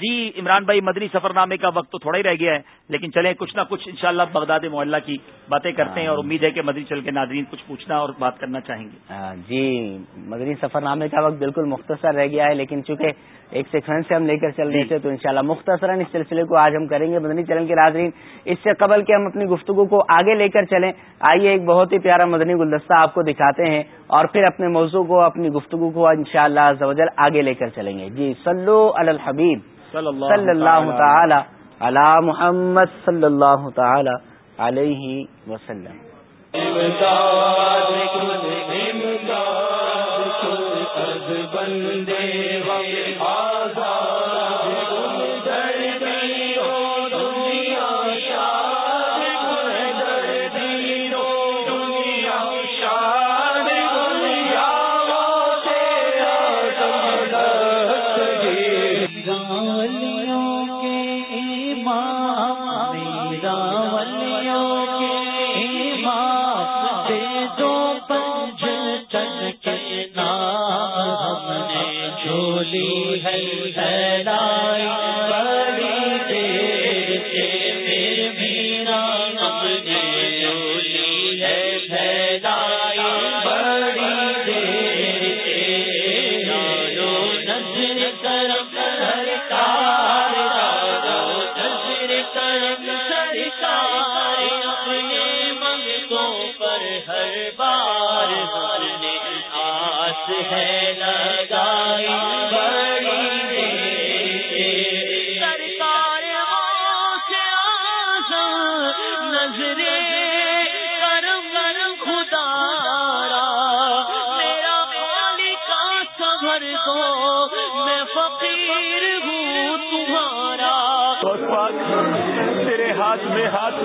جی عمران بھائی مدنی سفر نامے کا وقت تو تھوڑا ہی رہ گیا ہے لیکن چلیں کچھ نہ کچھ انشاءاللہ بغداد معلّہ کی باتیں کرتے ہیں اور امید ہے کہ مدنی چل کے ناظرین کچھ پوچھنا اور بات کرنا چاہیں گے۔ جی مدنی سفر نامے کا وقت بالکل مختصر رہ گیا ہے لیکن چونکہ ایک سیکوینس سے ہم لے کر چل رہے جی۔ تھے تو انشاءاللہ مختصراً اس سلسلے کو آج ہم کریں گے۔ مدنی چلن کے ناظرین اس سے قبل کے ہم اپنی گفتگو کو آگے لے کر چلیں آئیے ایک بہت ہی پیارا مدنی گلدستہ آپ کو دکھاتے ہیں اور پھر اپنے موضوع کو اپنی گفتگو کو ان شاء آگے لے کر چلیں گے۔ جی سلو الحبیب۔ صلی اللہ تعالی علی محمد صلی اللہ تعالی علیہ وسلم.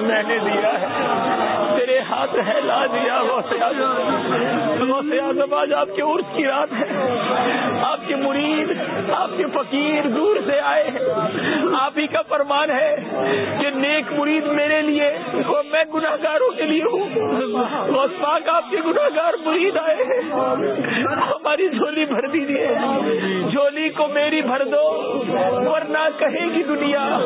میں نے دیا ہے۔ تیرے ہاتھ ہے لا دیا اعظم۔ آج آپ کے عرص کی رات ہے۔ آپ کے مرید، آپ کے فقیر دور سے آئے ہیں۔ آپ ہی کا فرمان ہے کہ نیک مرید میرے لیے اور میں گناہ گاروں کے لیے ہوں۔ پاک، آپ کے گناہ گار مرید آئے ہیں۔ ہماری جھولی بھر دیجیے جھولی کو میری بھر دو، ورنہ کہے گی دنیا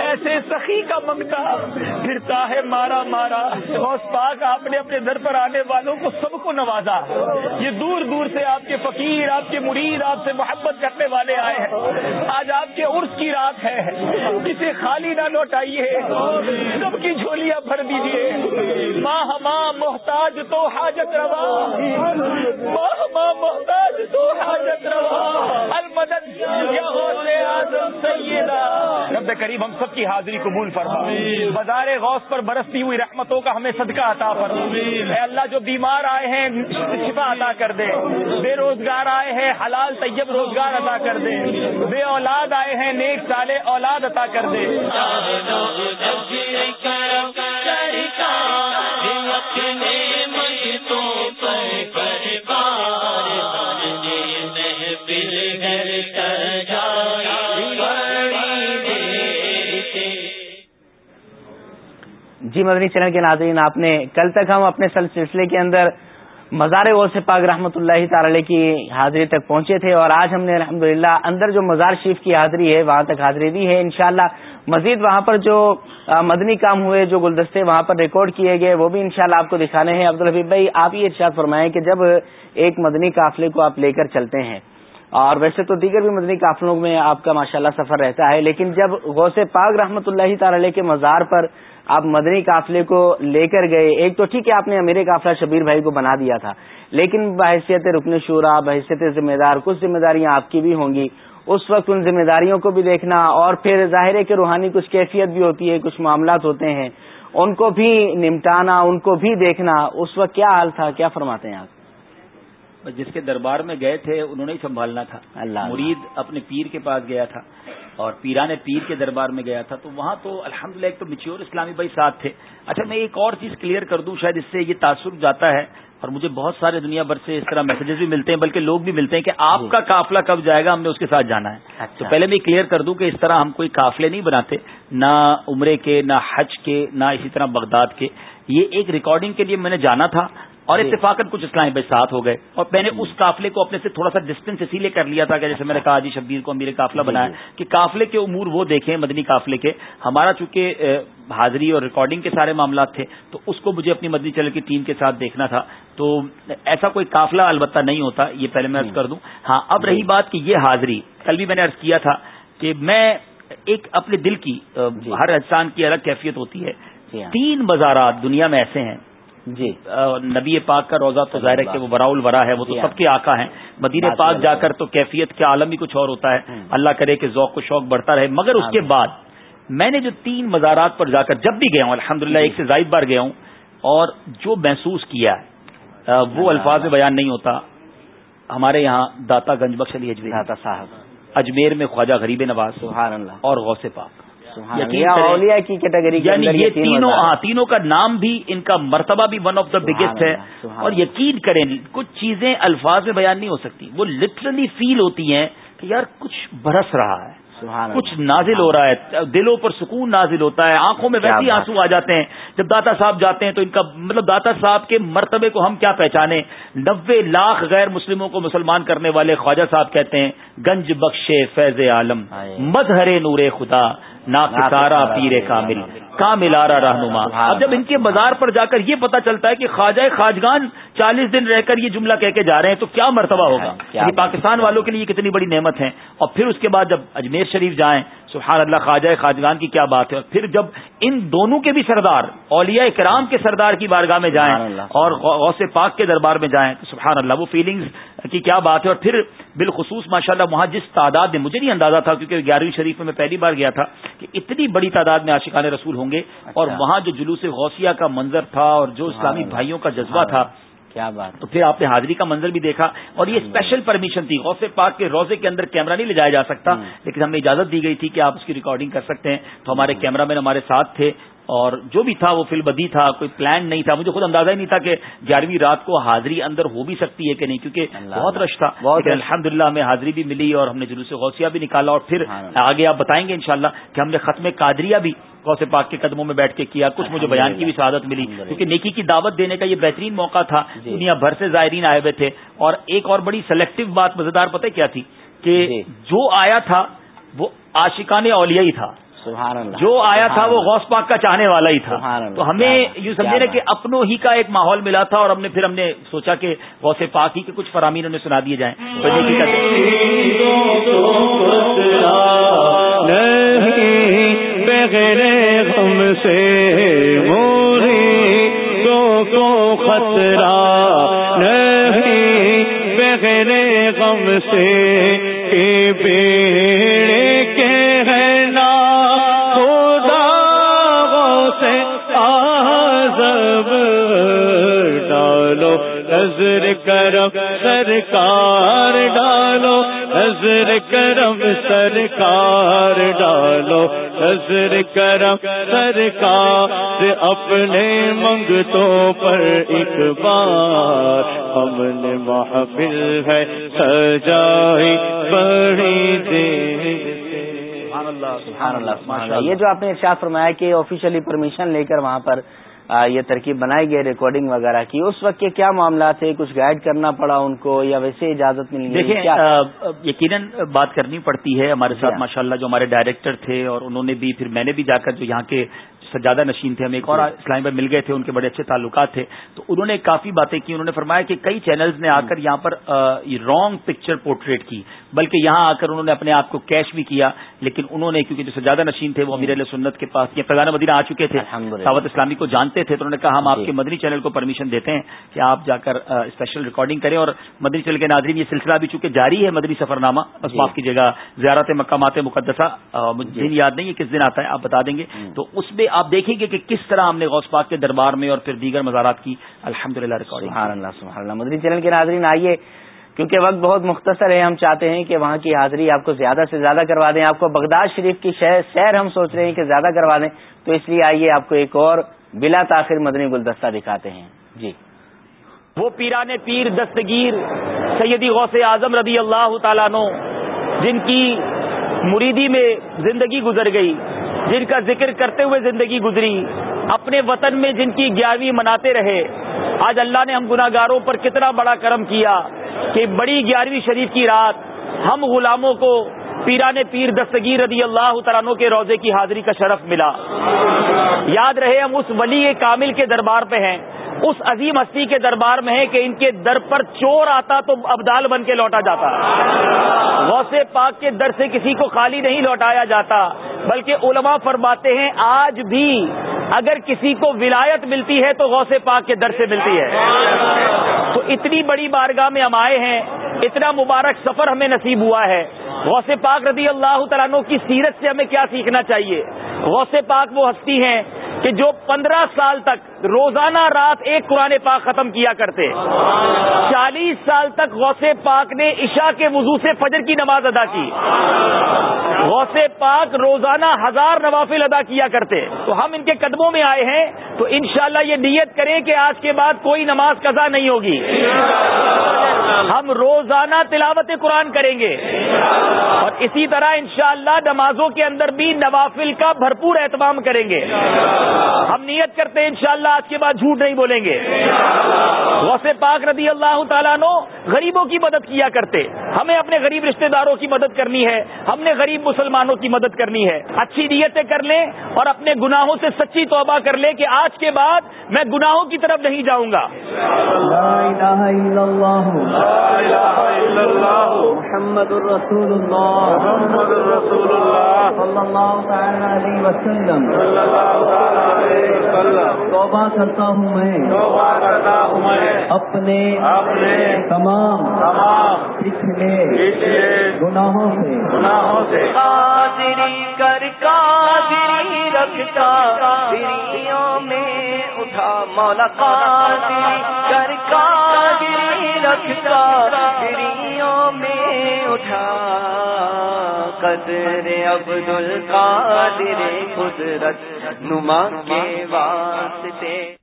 ایسے سخی کا منگتا۔ پھرتا ہے مارا مارا۔ غوث پاک، آپ نے اپنے در پر آنے والوں کو سب کو نوازا۔ یہ دور دور سے آپ کے فقیر، آپ کے مرید، آپ سے محبت کرنے والے آئے ہیں۔ آج آپ کے عرس کی رات ہے۔ اسے خالی نہ لوٹائیے۔ سب کی جھولیاں بھر دیجیے ماں ماں محتاج تو حاجت روا۔ ماں ماں محتاج تو حاجت روا۔ المدد رب کریم ہم سب کی حاضری قبول فرما۔ بازار غوث پر برستی ہوئی رحمتوں کا ہمیں صدقہ عطا فرما۔ اے اللہ جو بیمار آئے ہیں شفا عطا کر دے۔ بے روزگار آئے ہیں حلال طیب روزگار عطا کر دے۔ بے اولاد آئے ہیں نیک سالے اولاد عطا کر دے۔ جی مدنی چینل کے ناظرین، آپ نے کل تک ہم اپنے سلسلے کے اندر مزار غوث پاک رحمۃ اللہ تعالی کی حاضری تک پہنچے تھے اور آج ہم نے الحمد اندر جو مزار شریف کی حاضری ہے، وہاں تک حاضری دی ہے۔ انشاءاللہ مزید وہاں پر جو مدنی کام ہوئے، جو گلدستے وہاں پر ریکارڈ کیے گئے، وہ بھی انشاءاللہ شاء آپ کو دکھانے ہیں۔ عبدالحبیب بھائی، آپ یہ ارشاد فرمائیں کہ جب ایک مدنی قافلے کو آپ لے کر چلتے ہیں اور ویسے تو دیگر بھی مدنی قافلوں میں آپ کا ماشاءاللہ سفر رہتا ہے، لیکن جب غوث پاک رحمۃ اللہ تعالی کے مزار پر آپ مدنی قافلے کو لے کر گئے، ایک تو ٹھیک ہے آپ نے میرے قافلہ شبیر بھائی کو بنا دیا تھا، لیکن بحیثیت رکن شورا، بحیثیت ذمہ دار کچھ ذمہ داریاں آپ کی بھی ہوں گی، اس وقت ان ذمہ داریوں کو بھی دیکھنا اور پھر ظاہر ہے کہ روحانی کچھ کیفیت بھی ہوتی ہے، کچھ معاملات ہوتے ہیں، ان کو بھی نمٹانا، ان کو بھی دیکھنا، اس وقت کیا حال تھا، کیا فرماتے ہیں آپ؟ جس کے دربار میں گئے تھے انہوں نے ہی سنبھالنا تھا۔ اللہ۔ مرید اپنے پیر کے پاس گیا تھا اور پیران پیر کے دربار میں گیا تھا۔ تو وہاں تو الحمد ایک تو مچیور اسلامی بھائی ساتھ تھے۔ اچھا میں ایک اور چیز کلیئر کر دوں شاید اس سے یہ تاثر جاتا ہے اور مجھے بہت سارے دنیا بھر سے اس طرح میسجز بھی ملتے ہیں بلکہ لوگ بھی ملتے ہیں کہ آپ جی۔ کا قافلہ کب جائے گا ہم نے اس کے ساتھ جانا ہے۔ اچھا۔ تو پہلے میں کلیئر کر دوں کہ اس طرح ہم کوئی قافلے نہیں بناتے نہ عمرے کے نہ حج کے نہ اسی طرح بغداد کے۔ یہ ایک ریکارڈنگ کے لیے میں نے جانا تھا۔ اور جی۔ اتفاقت کچھ اسلامی بھائی ساتھ ہو گئے اور میں نے جی۔ اس قافلے کو اپنے سے تھوڑا سا ڈسٹینس اسی لیے کر لیا تھا کہ جیسے میں نے کہا جی شبیر کو امیر قافلہ جی، بنایا کہ قافلے کے امور وہ دیکھیں مدنی قافلے کے۔ ہمارا چونکہ حاضری اور ریکارڈنگ کے سارے معاملات تھے تو اس کو مجھے اپنی مدنی چینل کی ٹیم کے ساتھ دیکھنا تھا۔ تو ایسا کوئی قافلہ البتہ نہیں ہوتا یہ پہلے میں عرض کر دوں۔ ہاں اب رہی بات کہ یہ حاضری کل بھی میں نے عرض کیا تھا کہ میں ایک اپنے دل کی ہر انسان کی الگ کیفیت ہوتی ہے۔ ہاں۔ تین بازارات دنیا میں ایسے ہیں جی۔ نبی پاک کا روزہ تو ظاہر ہے کہ وہ برا الورا ہے وہ تو سب کے آقا ہیں۔ مدینہ پاک جا کر تو کیفیت کے عالم ہی کچھ اور ہوتا ہے۔ اللہ کرے کہ ذوق و شوق بڑھتا رہے۔ مگر اس کے بعد میں نے جو تین مزارات پر جا کر جب بھی گیا ہوں الحمد ایک سے زائد بار گیا ہوں اور جو محسوس کیا ہے وہ الفاظ بیان نہیں ہوتا۔ ہمارے یہاں داتا گنج بخش علی اجمیر۔ صاحب۔ اجمیر میں خواجہ غریب نواز سبحان اللہ۔ اور غوث پاک۔ کی کیٹیگری یعنی یہ تینوں ہاں تینوں کا نام بھی ان کا مرتبہ بھی ون آف دا بگیسٹ ہے۔ اور یقین کریں کچھ چیزیں الفاظ میں بیان نہیں ہو سکتی۔ وہ لٹرلی فیل ہوتی ہیں کہ یار کچھ برس رہا ہے کچھ نازل ہو رہا ہے دلوں پر سکون نازل ہوتا ہے آنکھوں میں ویسے آنسو آ جاتے ہیں۔ جب داتا صاحب جاتے ہیں تو ان کا مطلب داتا صاحب کے مرتبے کو ہم کیا پہچانے نبے لاکھ غیر مسلموں کو مسلمان کرنے والے خواجہ صاحب کہتے ہیں گنج بخشے فیض عالم مظہر نور خدا۔ ناکارا پیر کامل کاملارا رہنما۔ اب جب ان کے بازار پر جا کر یہ پتا چلتا ہے کہ خواجہ خواجگان چالیس دن رہ کر یہ جملہ کہہ کے جا رہے ہیں تو کیا مرتبہ ہوگا؟ یعنی پاکستان والوں کے لیے کتنی بڑی نعمت ہے اور پھر اس کے بعد جب اجمیر شریف جائیں سبحان اللہ خواجہ خواجگان کی کیا بات ہے؟ اور پھر جب ان دونوں کے بھی سردار اولیاء کرام کے سردار کی بارگاہ میں جائیں اور غوث پاک کے دربار میں جائیں تو سبحان اللہ وہ فیلنگز کی کیا بات ہے؟ اور پھر بالخصوص ماشاء اللہ وہاں جس تعداد میں مجھے نہیں اندازہ تھا کیونکہ گیارہویں شریف میں میں پہلی بار گیا تھا کہ اتنی بڑی تعداد میں عاشقان رسول ہوں گے۔ اور اچھا۔ وہاں جو جلوس غوثیہ کا منظر تھا اور جو اسلامی بھائیوں کا جذبہ تھا کیا بات تو پھر آپ نے حاضری کا منظر بھی دیکھا اور یہ اسپیشل پرمیشن تھی. غوث پاک کے روزے کے اندر کیمرہ نہیں لے جایا جا سکتا لیکن ہمیں اجازت دی گئی تھی کہ آپ اس کی ریکارڈنگ کر سکتے ہیں. تو ہمارے کیمرہ مین ہمارے ساتھ تھے اور جو بھی تھا وہ فل بدی تھا کوئی پلان نہیں تھا مجھے خود اندازہ ہی نہیں تھا کہ گیارہویں رات کو حاضری اندر ہو بھی سکتی ہے کہ نہیں کیونکہ بہت رش تھا۔ الحمد للہ ہمیں حاضری بھی ملی اور ہم نے جلوس غوثیہ بھی نکالا اور پھر آگے آپ بتائیں گے انشاءاللہ کہ ہم نے ختم قادریہ بھی غوث پاک کے قدموں میں بیٹھ کے کیا کچھ مجھے بیان کی بھی سعادت ملی کیونکہ نیکی کی دعوت دینے کا یہ بہترین موقع تھا۔ جی۔ دنیا بھر سے زائرین آئے ہوئے تھے۔ اور ایک اور بڑی سلیکٹو بات مزیدار پتہ کیا تھی؟ کہ جی۔ جو آیا تھا وہ عاشقان اولیاء ہی تھا۔ سبحان اللہ. جو آیا تھا وہ غوث پاک کا چاہنے والا ہی تھا. تو ہمیں یوں سمجھے نا کہ اپنوں ہی کا ایک ماحول ملا تھا اور ہم نے پھر ہم نے سوچا کہ غوث پاک ہی کے کچھ فرامین انہیں سنا دیے جائیں. غم سے موری کو خطرہ نہیں بغیر غم سے نظر سرکار ڈالو نظر کرم سرکار ڈالو نظر کرم سرکار اپنے منگتوں پر ایک بار ہم نے محفل ہے، سجائی بڑی دے یہ جو آپ نے ارشاد فرمایا کہ آفیشلی پرمیشن لے کر وہاں پر یہ ترکیب بنائی گئی ریکارڈنگ وغیرہ کی۔ اس وقت کے کیا معاملات تھے؟ کچھ گائیڈ کرنا پڑا ان کو یا ویسے اجازت ملی دیکھیں یقیناً بات کرنی پڑتی ہے ہمارے ساتھ ماشاء اللہ جو ہمارے ڈائریکٹر تھے اور انہوں نے بھی پھر میں نے بھی جا کر جو یہاں کے سجادہ نشین تھے ہم ایک اور اسلامی بھائی مل گئے تھے ان کے بڑے اچھے تعلقات تھے۔ تو انہوں نے کافی باتیں کی انہوں نے فرمایا کہ کئی چینلز نے آ کر یہاں پر رانگ پکچر پورٹریٹ کی۔ بلکہ یہاں آ کر انہوں نے اپنے آپ کو کیش بھی کیا لیکن انہوں نے کیونکہ جو سجادہ نشین تھے وہ امیر علیہ سنت کے پاس یہ فضان مدینہ آ چکے تھے۔ دعوت اسلامی کو جانتے تھے تو انہوں نے کہا ہم آپ جی۔ کے مدنی چینل کو پرمیشن دیتے ہیں کہ آپ جا کر اسپیشل ریکارڈنگ کریں۔ اور مدنی چینل کے ناظرین یہ سلسلہ بھی چونکہ جاری ہے مدنی سفر نامہ بس جی۔ معاف کیجیے گا زیارت مقامات مقدسہ مجھے جی۔ یاد نہیں ہے کس دن آتا ہے آپ بتا دیں گے۔ تو اس میں آپ دیکھیں گے کہ کس طرح ہم نے غوث پاک کے دربار میں اور پھر دیگر مزارات کی الحمد للہ ریکارڈنگ مدنی چینل کے ناظرین آئیے کیونکہ وقت بہت مختصر ہے ہم چاہتے ہیں کہ وہاں کی حاضری آپ کو زیادہ سے زیادہ کروا دیں۔ آپ کو بغداد شریف کی سیر ہم سوچ رہے ہیں کہ زیادہ کروا دیں۔ تو اس لیے آئیے آپ کو ایک اور بلا تاخیر مدنی گلدستہ دکھاتے ہیں۔ جی۔ وہ پیران پیر دستگیر سیدی غوث اعظم رضی اللہ تعالیٰ نو جن کی مریدی میں زندگی گزر گئی۔ جن کا ذکر کرتے ہوئے زندگی گزری، اپنے وطن میں جن کی گیارہویں مناتے رہے، آج اللہ نے ہم گناگاروں پر کتنا بڑا کرم کیا کہ بڑی گیارہویں شریف کی رات ہم غلاموں کو پیران پیر دستگیر رضی اللہ تعالیٰ کے روزے کی حاضری کا شرف ملا۔ یاد رہے، ہم اس ولی کامل کے دربار پہ ہیں، اس عظیم ہستی کے دربار میں ہے کہ ان کے در پر چور آتا تو ابدال بن کے لوٹا جاتا۔ غوث پاک کے در سے کسی کو خالی نہیں لوٹایا جاتا۔ بلکہ علماء فرماتے ہیں آج بھی اگر کسی کو ولایت ملتی ہے تو غوث پاک کے در سے ملتی ہے۔ تو اتنی بڑی بارگاہ میں ہم آئے ہیں، اتنا مبارک سفر ہمیں نصیب ہوا ہے۔ غوث پاک رضی اللہ تعالیٰ کی سیرت سے ہمیں کیا سیکھنا چاہیے؟ غوث پاک وہ ہستی ہیں کہ جو پندرہ سال تک روزانہ رات ایک قرآن پاک ختم کیا کرتے، چالیس سال تک غوث پاک نے عشاء کے وضو سے فجر کی نماز ادا کی۔ غوث پاک روزانہ ہزار نوافل ادا کیا کرتے۔ تو ہم ان کے قدموں میں آئے ہیں، تو انشاءاللہ یہ نیت کریں کہ آج کے بعد کوئی نماز قضا نہیں ہوگی۔ ہم روزانہ تلاوت قرآن کریں گے۔ اور اسی طرح انشاءاللہ نمازوں کے اندر بھی نوافل کا بھرپور اہتمام کریں گے۔ ہم نیت کرتے ہیں انشاءاللہ آج کے بعد جھوٹ نہیں بولیں گے۔ غوث پاک رضی اللہ تعالیٰ نو غریبوں کی مدد کیا کرتے۔ ہمیں اپنے غریب رشتہ داروں کی مدد کرنی ہے۔ ہم نے غریب مسلمانوں کی مدد کرنی ہے۔ اچھی نیتیں کر لیں اور اپنے گناہوں سے سچی توبہ کر لیں کہ آج کے بعد میں گناہوں کی طرف نہیں جاؤں گا۔ محمد الرسول اللہ توبہ کرتا ہوں میں شعبہ کرتا ہوں میں اپنے اپنے تمام تمام پچھلے گناہوں سے گناہوں سے کر قادری رکھتا دریوں میں اٹھا مولا قادری کر قادری رکھتا دریوں میں اٹھا۔ قدر عبد القادر قدرت نما کے واسطے۔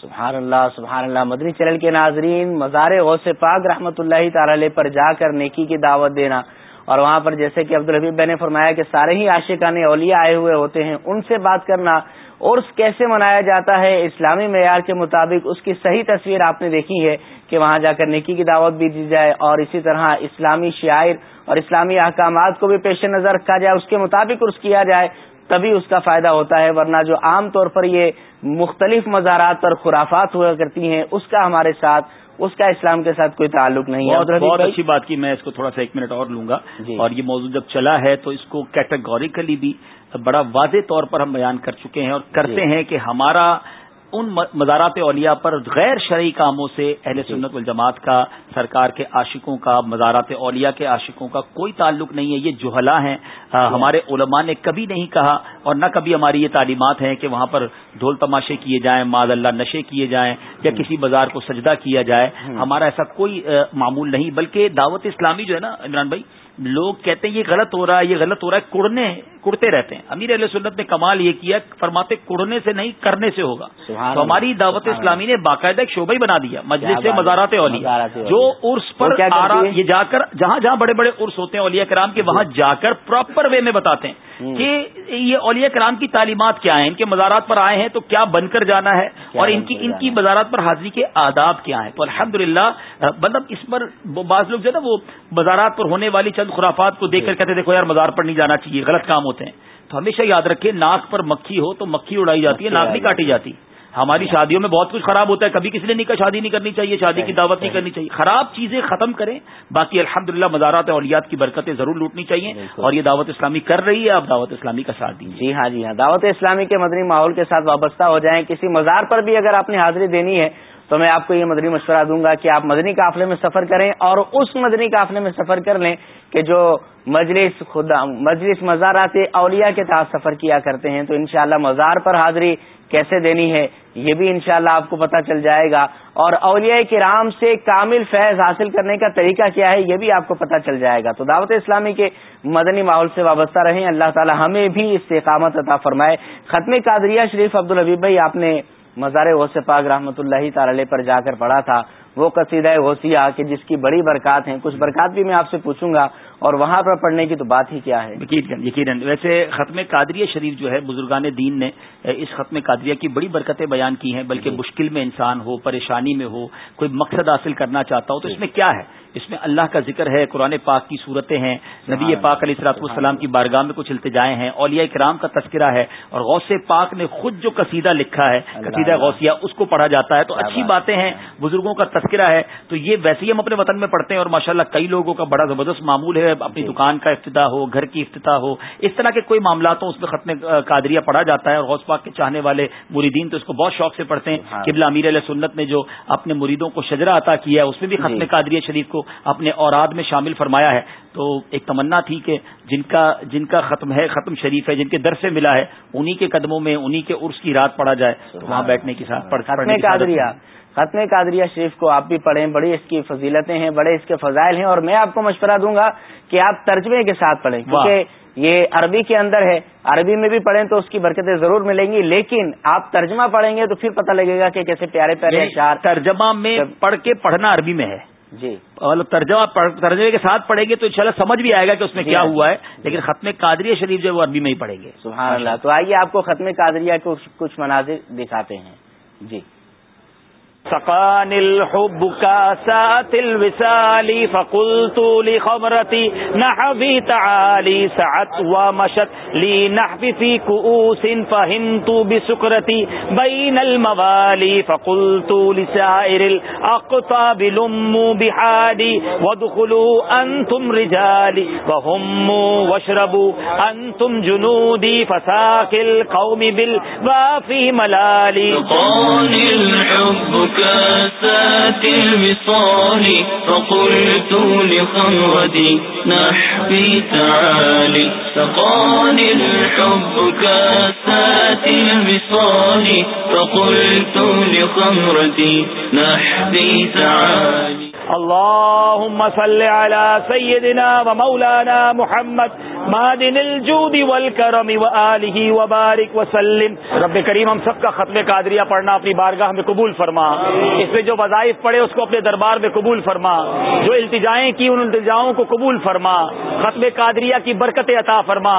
سبحان اللہ سبحان اللہ۔ مدنی چینل کے ناظرین، مزار غوث پاک رحمۃ اللہ تعالی پر جا کر نیکی کی دعوت دینا۔ اور وہاں پر جیسے کہ عبدالحبیب بھائی نے فرمایا کہ سارے ہی عاشقان اولیاء آئے ہوئے ہوتے ہیں، ان سے بات کرنا اور کیسے منایا جاتا ہے اسلامی معیار کے مطابق اس کی صحیح تصویر آپ نے دیکھی ہے کہ وہاں جا کر نیکی کی دعوت بھی دی جائے اور اسی طرح اسلامی شاعر اور اسلامی احکامات کو بھی پیش نظر رکھا جائے اس کے مطابق عرض کیا جائے تبھی اس کا فائدہ ہوتا ہے ورنہ جو عام طور پر یہ مختلف مزارات پر خرافات ہوا کرتی ہیں اس کا ہمارے ساتھ اس کا اسلام کے ساتھ کوئی تعلق نہیں ہے۔ بہت اچھی بات کی میں اس کو تھوڑا سا ایک منٹ اور لوں گا جی۔ اور یہ موضوع جب چلا ہے تو اس کو کیٹاگوریکلی بھی بڑا واضح طور پر ہم بیان کر چکے ہیں اور کرتے جی ہیں کہ ہمارا ان مزارات اولیاء پر غیر شرعی کاموں سے اہل جی۔ سنت الجماعت کا سرکار کے عاشقوں کا مزارات اولیاء کے عاشقوں کا کوئی تعلق نہیں ہے یہ جوہلا ہیں جی۔ ہمارے علماء نے کبھی نہیں کہا اور نہ کبھی ہماری یہ تعلیمات ہیں کہ وہاں پر ڈھول تماشے کیے جائیں ماد اللہ نشے کیے جائیں یا۔ کسی بازار کو سجدہ کیا جائے ہمارا ایسا کوئی معمول نہیں بلکہ دعوت اسلامی جو ہے نا عمران بھائی لوگ کہتے ہیں یہ غلط ہو رہا ہے یہ غلط ہو رہا ہے کڑنے کڑتے رہتے ہیں۔ امیر علیہ سنت نے کمال یہ کیا فرماتے کڑنے سے نہیں کرنے سے ہوگا۔ تو ہماری دعوت اسلامی نے باقاعدہ ایک شعبہ ہی بنا دیا مجلس سے مزارات اولیاء۔ جو عرس پر یہ جا کر جہاں جہاں بڑے بڑے عرس ہوتے ہیں اولیاء کرام کے وہاں جا کر پراپر وے میں بتاتے ہیں کہ یہ اولیاء کرام کی تعلیمات کیا ہیں؟ ان کے مزارات پر آئے ہیں تو کیا بن کر جانا ہے؟ اور ان کی ان کی مزارات پر حاضری کے آداب کیا ہیں؟ تو الحمد مطلب اس پر بعض لوگ جو ہے نا وہ مزارات پر ہونے والی چند خرافات کو دیکھ کر کہتے دیکھو یار مزار پر نہیں جانا چاہیے غلط کام ہوتے ہیں. تو ہمیشہ یاد رکھے ناک پر مکھی ہو تو مکھی اڑائی جاتی ہے ناک نہیں کاٹی جاتی ہماری شادیوں میں بہت کچھ خراب ہوتا ہے کبھی کسی نے نہیں کہا شادی نہیں کرنی چاہیے شادی کی دعوت نہیں کرنی چاہیے۔ خراب چیزیں ختم کریں باقی الحمد للہ مزارات اولیات کی برکتیں ضرور لوٹنی چاہیے اور یہ دعوت اسلامی کر رہی ہے آپ دعوت اسلامی کا ساتھ دیجیے۔ جی ہاں جی ہاں۔ دعوت اسلامی کے مدنی ماحول کے ساتھ وابستہ ہو جائیں کسی مزار پر بھی اگر آپ نے حاضری دینی ہے تو میں آپ کو یہ مدنی مشورہ دوں گا کہ آپ مدنی قافلے میں سفر کریں اور اس مدنی قافلے میں سفر کر لیں کہ جو مجلس خدا، مجلس مزارات اولیاء کے تحت سفر کیا کرتے ہیں۔ تو انشاءاللہ مزار پر حاضری کیسے دینی ہے، یہ بھی انشاءاللہ شاء آپ کو پتہ چل جائے گا۔ اور اولیاء کرام سے کامل فیض حاصل کرنے کا طریقہ کیا ہے، یہ بھی آپ کو پتہ چل جائے گا۔ تو دعوت اسلامی کے مدنی ماحول سے وابستہ رہیں۔ اللہ تعالی ہمیں بھی اس سے عطا فرمائے۔ ختم قادریہ شریف عبد الحبیب بھائی، آپ نے مزار غوث پاک رحمۃ اللہ تعالی پر جا کر پڑھا تھا۔ وہ قصیدہ غوثیہ کہ جس کی بڑی برکات ہیں کچھ برکات بھی میں آپ سے پوچھوں گا اور وہاں پر پڑھنے کی تو بات ہی کیا ہے۔ یقیناً۔ ویسے ختم قادریہ شریف جو ہے بزرگان دین نے اس ختم قادریہ کی بڑی برکتیں بیان کی ہیں بلکہ جی۔ مشکل میں انسان ہو پریشانی میں ہو کوئی مقصد حاصل کرنا چاہتا ہو تو اس میں کیا ہے؟ اس میں اللہ کا ذکر ہے قرآن پاک کی صورتیں ہیں نبی پاک علیہ السلاط والسلام کی بارگاہ میں کچھ التجائے ہیں اولیاء کرام کا تذکرہ ہے اور غوث پاک نے خود جو قصیدہ لکھا ہے قصیدہ غوثیہ اس کو پڑھا جاتا ہے۔ تو اچھی باتیں ہیں بزرگوں کا تذکرہ ہے۔ تو یہ ویسے ہی ہم اپنے وطن میں پڑھتے ہیں اور ماشاءاللہ کئی لوگوں کا بڑا زبردست معمول ہے اپنی جی۔ دکان کا افتتاح ہو گھر کی افتتاح ہو۔ اس طرح کے کوئی معاملات ہوں اس میں ختم قادریہ پڑھا جاتا ہے اور غوث پاک کے چاہنے والے مریدین تو اس کو بہت شوق سے پڑھتے ہیں۔ قبلہ امیر علیہ سنت نے جو اپنے مریدوں کو شجرا عطا کیا ہے اس میں بھی ختم جی۔ قادریہ شریف کو اپنے اور میں شامل فرمایا ہے۔ تو ایک تمنا تھی کہ جن کا جن کا ختم ہے ختم شریف ہے جن کے در سے ملا ہے انہی کے قدموں میں انہی کے عرس کی رات پڑا جائے۔ تو وہاں بیٹھنے کے ساتھ ختم قادریہ۔ ختم قادریہ شریف کو آپ بھی پڑھیں بڑی اس کی فضیلتیں ہیں بڑے اس کے فضائل ہیں اور میں آپ کو مشورہ دوں گا کہ آپ ترجمے کے ساتھ پڑھیں۔ کیونکہ یہ عربی کے اندر ہے عربی میں بھی پڑھیں تو اس کی برکتیں ضرور ملیں گی۔ لیکن آپ ترجمہ پڑھیں گے تو پھر پتہ لگے گا کہ کیسے پیارے پیارے اشار ترجمہ میں پڑھ کے پڑھنا عربی میں ہے۔ جی۔ ترجمہ ترجمے کے ساتھ پڑھیں گے تو انشاءاللہ سمجھ بھی آئے گا کہ اس میں جی۔ کیا۔ ہوا ہے لیکن ختم قادریہ شریف جو ہے وہ عربی میں ہی پڑھیں گے۔ سبحان اللہ۔ تو آئیے آپ کو ختم قادریہ کو کچھ مناظر دکھاتے ہیں۔ جی۔ سقان الحب كاسات الوسال فقلت لخمرتي نحبي تعالي، سعت ومشت لي نحبي في كؤوس فهمت بسكرتي بين الموالي فقلت لسائر الأقطاب لموا بحالي، وادخلوا أنتم رجالي، وهموا واشربوا أنتم جنودي فساك القوم بالوافي ملالي. سقان الحب كاسات الوصال فقلت لخمردي نحبي تعالي سقاني الحب كاسات الوصال فقلت لخمردي نحبي تعالي اللهم صل على سيدنا ومولانا محمد مادن الجود والکرم وآلہ وبارک وسلم رب کریم ہم سب کا ختم قادریہ پڑھنا اپنی بارگاہ میں قبول فرما. اس میں جو وظائف پڑھے اس کو اپنے دربار میں قبول فرما. جو التجائیں کی ان التجاؤں کو قبول فرما. ختم قادریہ کی برکت عطا فرما.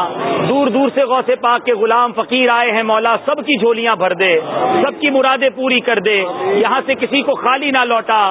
دور دور سے غوث پاک کے غلام فقیر آئے ہیں مولا سب کی جھولیاں بھر دے. سب کی مرادیں پوری کر دے. یہاں سے کسی کو خالی نہ لوٹا.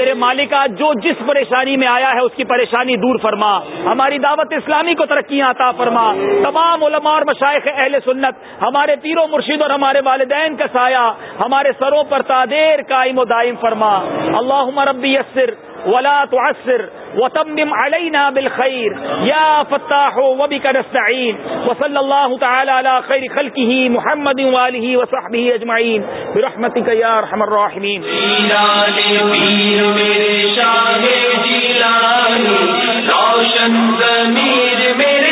میرے مالکہ جو جس پریشانی میں آیا ہے اس کی پریشانی دور فرما. ہماری دعوت اسلامی کو ترقیاں عطا فرما. تمام علماء اور مشائق اہل سنت، ہمارے پیر و مرشد اور ہمارے والدین کا سایہ، ہمارے سروں پر تادیر قائم و دائم فرما. اللہ ربی یسر ولا تعسر وتمم علينا بالخير يا فتاح وبك نستعين وصلى الله تعالى على خير خلقه محمد واله وصحبه اجمعين برحمتك يا ارحم الراحمين روشن ضمیر میرے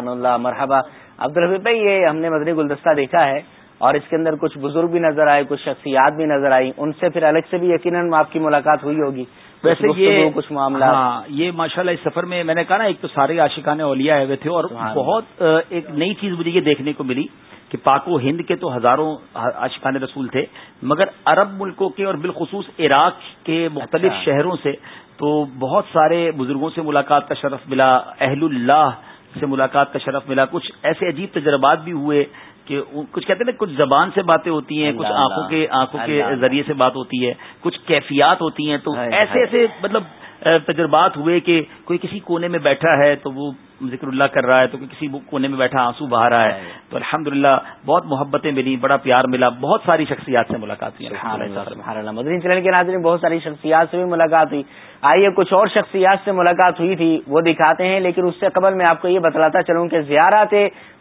سبحان اللہ مرحبا۔ عبدالرحبی بھائی یہ ہم نے مدنی گلدستہ دیکھا ہے اور اس کے اندر کچھ بزرگ بھی نظر آئے کچھ شخصیات بھی نظر آئی ان سے پھر الگ سے بھی یقیناً آپ کی ملاقات ہوئی ہوگی۔ ویسے یہ کچھ معاملہ ہاں یہ ماشاء اللہ اس سفر میں میں نے کہا نا ایک تو سارے عاشقان اولیاء آئے ہوئے تھے اور بہت ایک نئی چیز مجھے یہ دیکھنے کو ملی کہ پاک و ہند کے تو ہزاروں عاشقان رسول تھے مگر عرب ملکوں کے اور بالخصوص عراق کے مختلف اچھا۔ شہروں سے تو بہت سارے بزرگوں سے ملاقات کا شرف ملا۔ اہل اللہ سے ملاقات کا شرف ملا۔ کچھ ایسے عجیب تجربات بھی ہوئے کہ کچھ کہتے ہیں نا کچھ زبان سے باتیں ہوتی ہیں کچھ آنکھوں کے آنکھوں کے ذریعے سے بات ہوتی ہے کچھ کیفیات ہوتی ہیں۔ تو ایسے ایسے مطلب تجربات ہوئے کہ کوئی کسی کونے میں بیٹھا ہے تو وہ ذکر اللہ کر رہا ہے تو کسی کونے میں بیٹھا آنسو بہا رہا ہے تو الحمد بہت محبتیں ملی بڑا پیار ملا بہت ساری شخصیات سے ملاقات ہوئی مدنی چینل کے ناظرین بہت ساری شخصیات سے بھی ملاقات ہوئی۔ آئیے کچھ اور شخصیات سے ملاقات ہوئی تھی وہ دکھاتے ہیں لیکن اس سے قبل میں آپ کو یہ بتلاتا چلوں کہ زیارت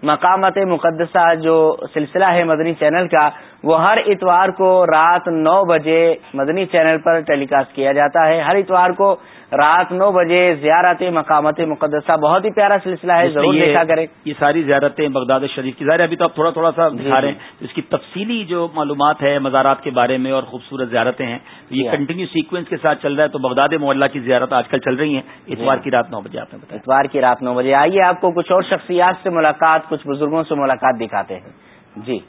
مقامات مقدسہ جو سلسلہ ہے مدنی چینل کا وہ ہر اتوار کو رات نو بجے مدنی چینل پر ٹیلی کاسٹ کیا جاتا ہے۔ ہر اتوار کو رات نو بجے زیارت مقامات مقدسہ بہت ہی پیارا سلسلہ ہے ضرور دیکھا کریں۔ یہ ساری زیارتیں بغداد شریف کی۔ ظاہر ابھی تو آپ تھوڑا تھوڑا سا دکھا جی، رہے ہیں۔ جی۔ اس کی تفصیلی جو معلومات ہے مزارات کے بارے میں اور خوبصورت زیارتیں ہیں یہ کنٹینیو جی۔ سیکوینس کے ساتھ چل رہا ہے۔ تو بغداد محلہ کی زیارت آج کل چل رہی ہیں۔ اتوار کی رات نو بجے آپ نے بتایا۔ اتوار کی رات نو بجے۔ آئیے آپ کو کچھ اور شخصیات سے ملاقات کچھ بزرگوں سے ملاقات دکھاتے ہیں۔ جی۔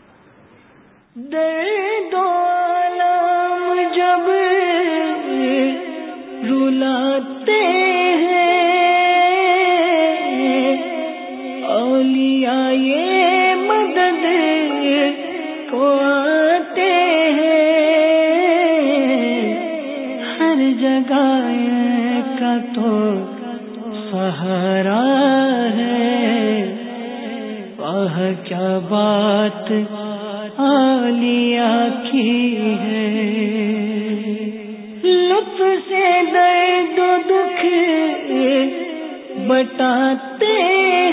بتاتے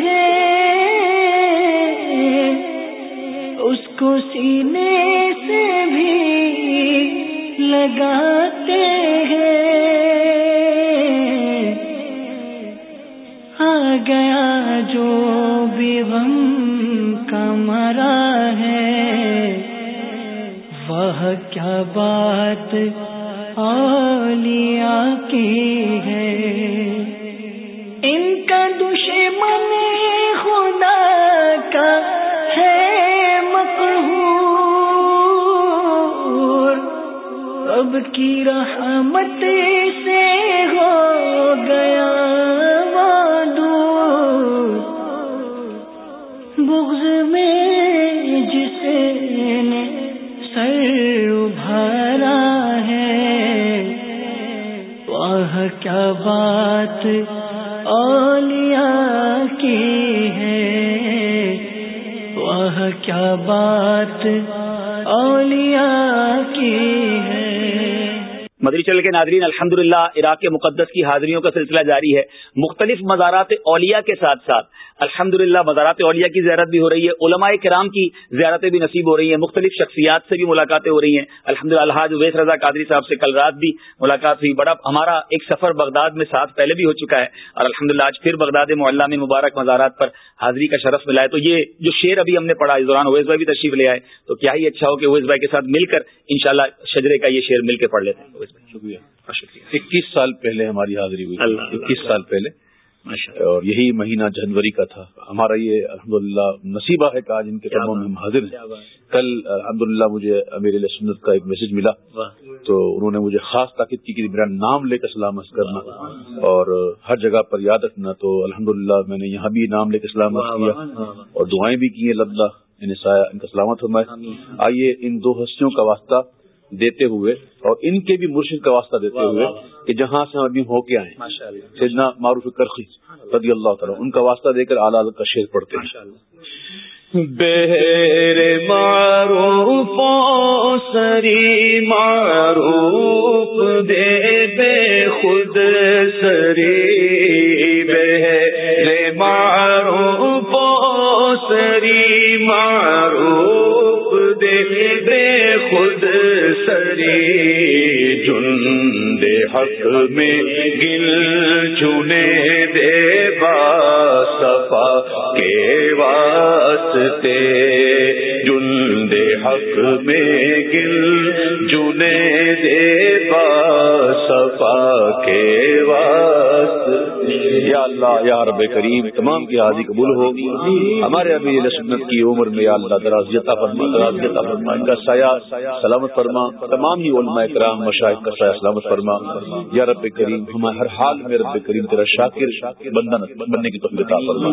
ہیں، اس کو سینے سے بھی لگاتے ہیں۔ آ گیا جو بھی غم کمرا ہے وہ کیا بات اولیاء کی ہے؟ دشمن خدا کا ہے مقہور۔ اب کی رحمت سے ہو گیا دور بغض میں جسے نے سر ابھارا کیا بات۔ کیا بات اولیاء کی ہے؟ مدری چل کے ناظرین الحمد للہ عراق مقدس کی حاضریوں کا سلسلہ جاری ہے۔ مختلف مزارات اولیاء کے ساتھ ساتھ الحمد للہ مزارات اولیاء کی زیارت بھی ہو رہی ہے علماء کرام کی زیارتیں بھی نصیب ہو رہی ہیں مختلف شخصیات سے بھی ملاقاتیں ہو رہی ہیں۔ الحمد للہ الحاظ ویس رضا قادری صاحب سے کل رات بھی ملاقات ہوئی۔ بڑا ہمارا ایک سفر بغداد میں ساتھ پہلے بھی ہو چکا ہے اور الحمد للہ آج پھر بغداد معلّہ میں مبارک مزارات پر حاضری کا شرف ملا ہے۔ تو یہ جو شعر ابھی ہم نے پڑھا اس دوران اویس بھائی بھی تشریف لے آئے تو کیا ہی اچھا ہو کہ اویس بھائی کے ساتھ مل کر انشاءاللہ شجرے کا یہ شعر مل کے پڑھ لیتے ہیں۔ شکریہ۔ اکیس سال پہلے ہماری حاضری ہوئی۔ اکیس سال پہلے۔ اور یہی مہینہ جنوری کا تھا. ہمارا یہ الحمدللہ نصیبہ ہے کہ آج ان کے میں ہم حاضر ہیں. کل الحمدللہ مجھے امیر سنت کا ایک میسج ملا. تو انہوں نے مجھے خاص تاکید کی کہ میرا نام لے کر سلامت کرنا. اور ہر جگہ پر یاد رکھنا. تو الحمدللہ میں نے یہاں بھی نام لے کر سلامت کیا. اور دعائیں بھی کی ہیں لبلا ان کا سلامت فرمائے. آئیے ان دو ہستیوں کا واسطہ دیتے ہوئے اور ان کے بھی مرشد کا واسطہ دیتے ہوئے. کہ جہاں سے ہم ابھی ہو کے آئے سیدنا معروف کرخی رضی اللہ تعالیٰ ان کا واسطہ دے کر اعلیٰ کا شیر پڑھتے ہیں۔ بہر معروف سری معروف دے بے خود سری۔ بہر معروف سری معروف دے بے خود سری۔ جن دے حق میں گل چنے دے با صفا کے واسطے۔ جن دے حق میں گل چنے دے با صفا کے واسطے۔ یا اللہ، یا رب کریم، تمام کی حاضری قبول ہو ہمارے ابھی سنت کی عمر میں یا اللہ درازیتا فرما درازیتا فرما۔ ان کا سایہ سلامت فرما، تمام ہی علماء کرام، مشاہد کا سایہ سلامت فرما۔ یا رب کریم، ہمیں ہر حال میں رب کریم تیرا شاکر بندن، بننے کی توفیق عطا فرما۔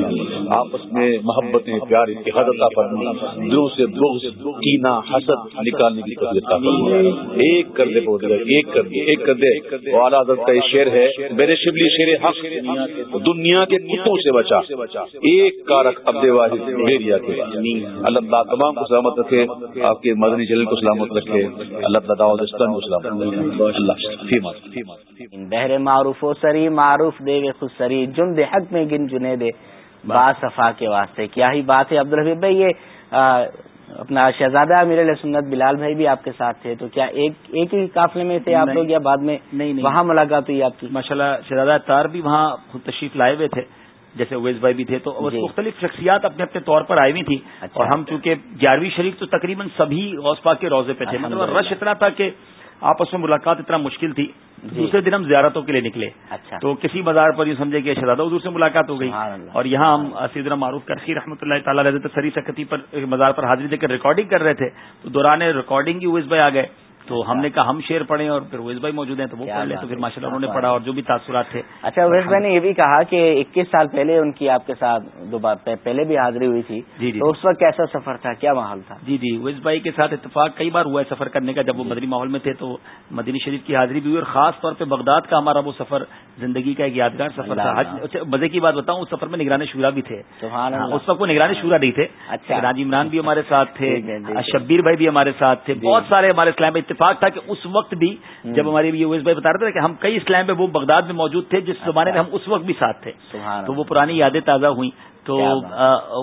آپس میں محبتیں پیار، اتحاد عطا فرما۔ دلوں سے بغض، کینہ، حسد نکالنے کی توفیق عطا فرما۔ ایک کر دے بہت ایک کر دے، ایک کر دے۔ وہ اعلیٰ حضرت کا یہ شعر ہے، میرے شبلی شیر حق دنیا کے کتوں سے بچا۔ ایک کارک عبد واحد میریا کے اللہ تعالیٰ تمام کو سلامت رکھے، آپ کے مدنی جلیل کو سلامت رکھے۔ اللہ تعالیٰ کو سلامت اللہ بہر معروف و سری، معروف دے وے خود سری۔ جن دے حق میں گن جنے دے۔ با صفا کے واسطے۔ کیا ہی بات ہے عبدالحبیب بھائی، یہ اپنا شہزادہ امیر سنت بلال بھائی بھی آپ کے ساتھ تھے تو کیا ایک ایک ہی قافلے میں تھے آپ لوگ یا بعد میں نہیں وہاں ملاقات ہوئی آپ کی؟ ماشاء اللہ شہزادہ تار بھی وہاں خود تشریف لائے ہوئے تھے جیسے اویز بھائی بھی تھے تو جی۔ مختلف شخصیات اپنے اپنے طور پر آئی ہوئی تھی اچھا اور ہم چونکہ گیارہویں شریف تو تقریباً سبھی غوث پاک کے روزے پہ تھے مطلب رش اتنا تھا کہ آپس میں ملاقات اتنا مشکل تھی۔ دوسرے دن ہم زیارتوں کے لیے نکلے۔ اچھا۔ تو کسی بازار پر یہ سمجھے کہ شہزادہ حضور سے ملاقات ہو گئی۔ اور یہاں ہم سیدنا معروف کرسی رحمۃ اللہ تعالیٰ سری سکتی پر مزار پر حاضری دے کر ریکارڈنگ کر رہے تھے۔ تو دوران ریکارڈنگ ہی اویس بھائی آ گئے۔ تو ہم نے کہا ہم شیر پڑھیں اور پھر اویس بھائی موجود ہیں تو وہ پڑھ لیں تو پھر ماشاء اللہ انہوں نے پڑھا اور جو بھی تاثرات تھے۔ اچھا اویس بھائی نے یہ بھی کہا کہ اکیس سال پہلے ان کی آپ کے ساتھ دو بار پہلے بھی حاضری ہوئی تھی جی جی تو اس وقت کیسا سفر تھا؟ کیا ماحول تھا؟ جی جی اویس بھائی کے ساتھ اتفاق کئی بار ہوا ہے سفر کرنے کا جب وہ مدنی ماحول میں تھے تو مدنی شریف کی حاضری بھی ہوئی اور خاص طور پہ بغداد کا ہمارا وہ سفر زندگی کا ایک یادگار سفر تھا۔ اچھا، مزے کی بات بتاؤں اس سفر میں نگران شورا بھی تھے۔ ہاں، اس وقت وہ نگران شورا نہیں تھے۔ اچھا۔ راجی عمران بھی ہمارے ساتھ تھے۔ شبیر بھائی بھی ہمارے ساتھ تھے۔ بہت سارے ہمارے اسلام اتفاق تھا کہ اس وقت بھی جب ہمارے یہ اویس بھائی بتا رہے تھے کہ ہم کئی اسلام میں وہ بغداد میں موجود تھے جس زمانے میں ہم اس وقت بھی ساتھ تھے۔ تو وہ پرانی یادیں تازہ ہوئی تو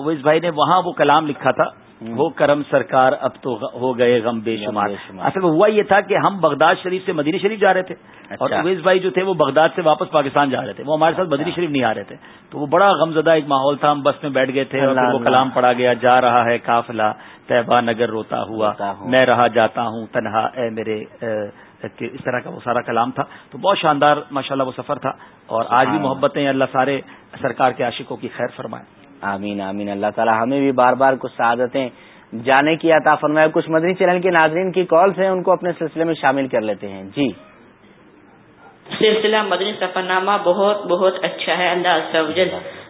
اویس بھائی نے وہاں وہ کلام لکھا تھا۔ وہ کرم سرکار اب تو ہو گئے غم بے شمار. اصل ہوا یہ تھا کہ ہم بغداد شریف سے مدینی شریف جا رہے تھے اور اچھا۔ اویس بھائی جو تھے وہ بغداد سے واپس پاکستان جا رہے تھے. وہ ہمارے ساتھ مدینی اچھا۔ شریف نہیں آ رہے تھے. تو وہ بڑا غم زدہ ایک ماحول تھا. ہم بس میں بیٹھ گئے تھے اور وہ کلام پڑا گیا. جا رہا ہے کافلا طیبہ نگر روتا ہوا. میں رہا جاتا ہوں. تنہا. اے میرے کہ اس طرح کا وہ سارا کلام تھا. تو بہت شاندار ماشاءاللہ وہ سفر تھا. اور آج بھی محبتیں اللہ سارے سرکار کے عاشقوں کی خیر فرمائے. آمین آمین۔ اللہ تعالی ہمیں بھی بار بار کچھ سعادتیں، جانے کی عطا فرمائے۔ کچھ مدنی چینل کے ناظرین کی کالز ہیں، ان کو اپنے سلسلے میں شامل کر لیتے ہیں۔ جی۔ سلسلہ مدنی سفر نامہ بہت بہت اچھا ہے۔ اللہ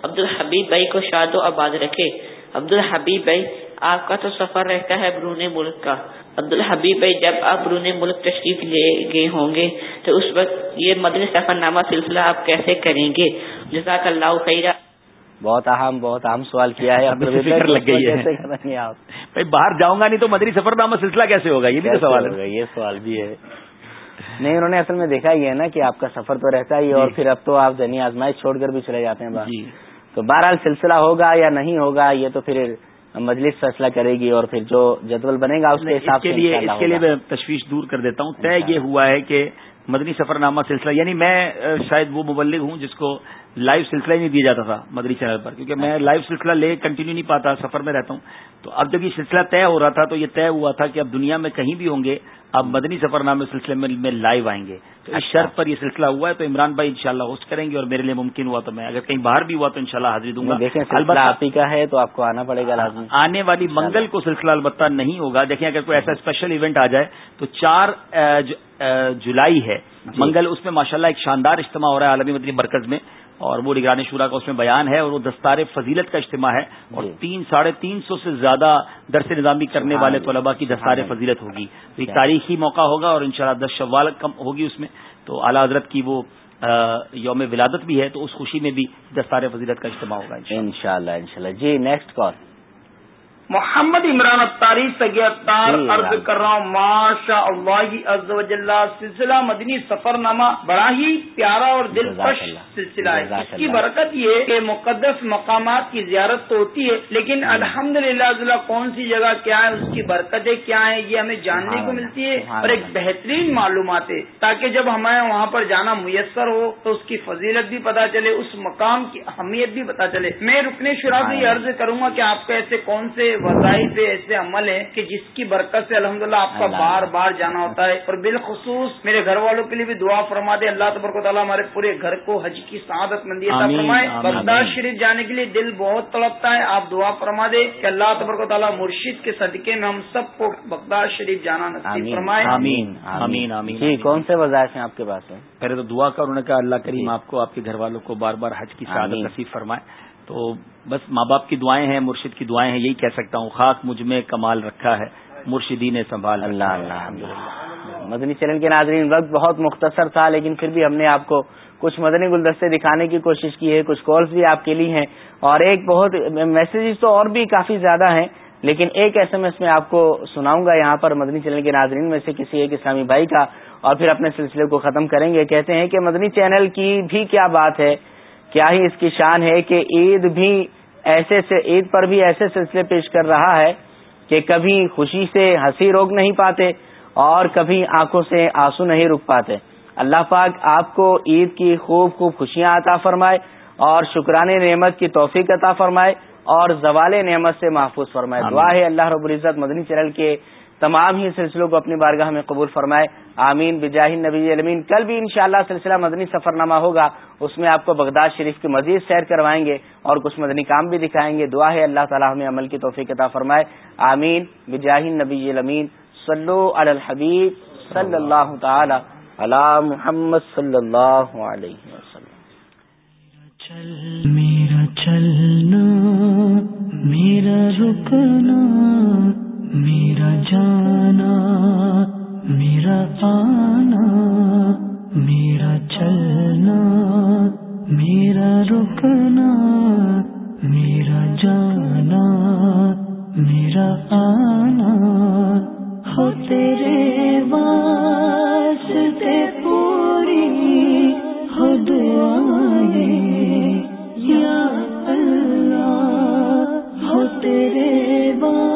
عبد الحبیب بھائی کو شاد و آباد رکھے۔ عبد الحبیب بھائی، آپ کا تو سفر رہتا ہے برون ملک کا۔ عبد الحبیب بھائی، جب آپ برون ملک تشریف لے گئے ہوں گے، تو اس وقت یہ مدنی سفر نامہ سلسلہ آپ کیسے کریں گے؟ جزاک اللہ خیر بہت اہم بہت اہم سوال کیا ہے فکر لگ گئی ہے۔ آپ؟ باہر جاؤں گا نہیں تو مدنی سفر نامہ سلسلہ کیسے ہوگا؟ یہ بھی سوال ہوگا؟ یہ سوال بھی ہے۔ نہیں انہوں نے اصل میں دیکھا ہی ہے نا کہ آپ کا سفر تو رہتا ہی اور جی۔ پھر اب تو آپ ذہنی آزمائش چھوڑ کر بھی چلے جاتے ہیں جی۔ تو بہرحال سلسلہ ہوگا یا نہیں ہوگا یہ تو پھر مجلس فیصلہ کرے گی اور پھر جو جدول بنے گا اس کے حساب سے اس کے لیے میں تشویش دور کر دیتا ہوں۔ طے یہ ہوا ہے کہ مدنی سفر نامہ سلسلہ یعنی میں شاید وہ مبلغ ہوں جس کو لائیو سلسلہ ہی نہیں دیا جاتا تھا مدنی چینل پر کیونکہ میں لائیو سلسلہ لے کنٹینیو نہیں پاتا سفر میں رہتا ہوں۔ تو اب جب یہ سلسلہ طے ہو رہا تھا تو یہ طے ہوا تھا کہ اب دنیا میں کہیں بھی ہوں گے اب مدنی سفر نامے سلسلے میں لائیو آئیں گے۔ تو اس اچھا۔ شرط پر یہ سلسلہ ہوا ہے تو عمران بھائی انشاءاللہ ہوسٹ کریں گے اور میرے لیے ممکن ہوا تو میں اگر کہیں باہر بھی ہوا تو انشاءاللہ حاضری دوں گا۔ آپ ہی کا ہے تو آپ کو آنا پڑے گا آنے والی منگل کو سلسلہ البتہ نہیں ہوگا۔ دیکھیں اگر کوئی ایسا اسپیشل ایونٹ آ جائے تو چار جولائی ہے۔ جی۔ منگل اس میں ماشاءاللہ ایک شاندار اجتماع ہو رہا ہے عالمی مدنی مرکز میں اور وہ نگرانی شورا کا اس میں بیان ہے اور وہ دستار فضیلت کا اجتماع ہے اور جی۔ تین ساڑھے تین سو سے زیادہ درس نظامی کرنے والے طلباء کی دستار فضیلت ہوگی۔ تو ایک تاریخی موقع ہوگا اور انشاءاللہ دس شوال کم ہوگی اس میں۔ تو اعلیٰ حضرت کی وہ یوم ولادت بھی ہے تو اس خوشی میں بھی دستار فضیلت کا اجتماع ہوگا ان شاء اللہ جی نیکسٹ کال۔ محمد عمران اختاری سگیتار جی، عرض کر رہا ہوں ماشا اللہ سلسلہ مدنی سفر نامہ بڑا ہی پیارا اور دلکش سلسلہ ہے۔ اس کی برکت یہ کہ مقدس مقامات کی زیارت تو ہوتی ہے لیکن الحمد للہ کون سی جگہ کیا ہے اس کی برکتیں کیا ہیں یہ ہمیں جاننے کو ملتی ہے اور ایک بہترین معلومات ہے تاکہ جب ہمیں وہاں پر جانا میسر ہو تو اس کی فضیلت بھی پتا چلے اس مقام کی اہمیت بھی پتا چلے۔ میں رکنے شرا سے یہ عرض کروں گا کہ آپ کے ایسے کون سے وظائف ایسے عمل ہیں کہ جس کی برکت سے الحمدللہ آپ کا بار بار جانا ہوتا ہے۔ اور بالخصوص میرے گھر والوں کے لیے بھی دعا فرما دے اللہ تبرک و تعالیٰ ہمارے پورے گھر کو حج کی سعادت مندی عطا فرمائے۔ بغداد شریف جانے کے لیے دل بہت تڑپتا ہے۔ آپ دعا فرما دے کہ اللہ تبرک و تعالیٰ مرشید کے صدقے میں ہم سب کو بغداد شریف جانا نصیب فرمائے۔ آمین آمین آمین جی کون سے وظائف ہیں آپ کے پاس؟ پہلے تو دعا کا انہوں نے کہا اللہ کریم آپ کو آپ کے گھر والوں کو بار بار حج کی سعادت نصیب فرمائے۔ تو بس ماں باپ کی دعائیں ہیں، مرشد کی دعائیں ہیں، یہی کہہ سکتا ہوں خاک مجھ میں کمال رکھا ہے مرشدی نے سنبھال اللہ اللہ مدنی چینل کے ناظرین، وقت بہت مختصر تھا، لیکن پھر بھی ہم نے آپ کو کچھ مدنی گلدستے دکھانے کی کوشش کی ہے، کچھ کالس بھی آپ کے لیے ہیں۔ اور ایک بہت میسیجز تو اور بھی کافی زیادہ ہیں، لیکن ایک ایس ایم ایس میں آپ کو سناؤں گا یہاں پر مدنی چینل کے ناظرین میں سے کسی ایک اسلامی بھائی کا، اور پھر اپنے سلسلے کو ختم کریں گے۔ کہتے ہیں کہ مدنی چینل کی بھی کیا بات ہے؟ کیا ہی اس کی شان ہے کہ عید بھی ایسے سے عید پر بھی ایسے سلسلے پیش کر رہا ہے کہ کبھی خوشی سے ہنسی روک نہیں پاتے اور کبھی آنکھوں سے آنسو نہیں رک پاتے۔ اللہ پاک آپ کو عید کی خوب خوب خوشیاں عطا فرمائے اور شکرانے نعمت کی توفیق عطا فرمائے اور زوال نعمت سے محفوظ فرمائے۔ دعا ہے اللہ رب العزت مدنی چینل کے تمام ہی سلسلوں کو اپنی بارگاہ میں قبول فرمائے۔ آمین۔ بجاہ نبی علمین۔ کل بھی انشاءاللہ سلسلہ مدنی سفر نامہ ہوگا۔ اس میں آپ کو بغداد شریف کی مزید سیر کروائیں گے اور کچھ مدنی کام بھی دکھائیں گے۔ دعا ہے اللہ تعالیٰ ہمیں عمل کی توفیق عطا فرمائے۔ آمین۔ بجاہ نبی علمین۔ صلو علی الحبیب صلی اللہ تعالی علی محمد صلی اللہ علیہ وسلم۔ چل میرا چلنا، میرا رکنا میرا جانا، میرا آنا، میرا چلنا، میرا رکنا، میرا جانا، میرا آنا۔ ہو تیرے واسطے پوری ہو دعائیں، یا اللہ، ہو تیرے واسطے